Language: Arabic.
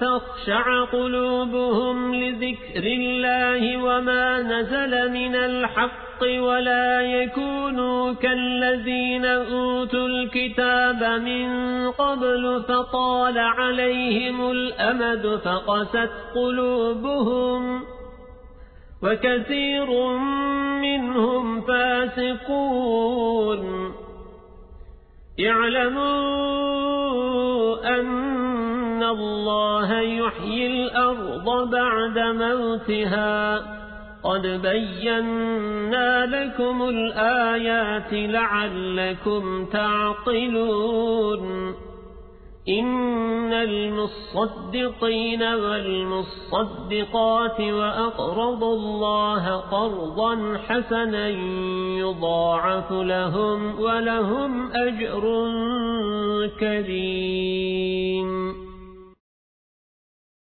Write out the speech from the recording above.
تخشع قلوبهم لذكر الله وما نزل من الحق ولا يكونوا كالذين أوتوا الكتاب من قبل فطال عليهم الأمد فقست قلوبهم وكثير منهم فاسقون. يعلموا أن الله يحيي الأرض بعد موتها. قد بينا لكم الآيات لعلكم تعقلون. إن المصدقين والمصدقات وأقرضوا الله قرضا حسنا يضاعف لهم ولهم أجر كريم.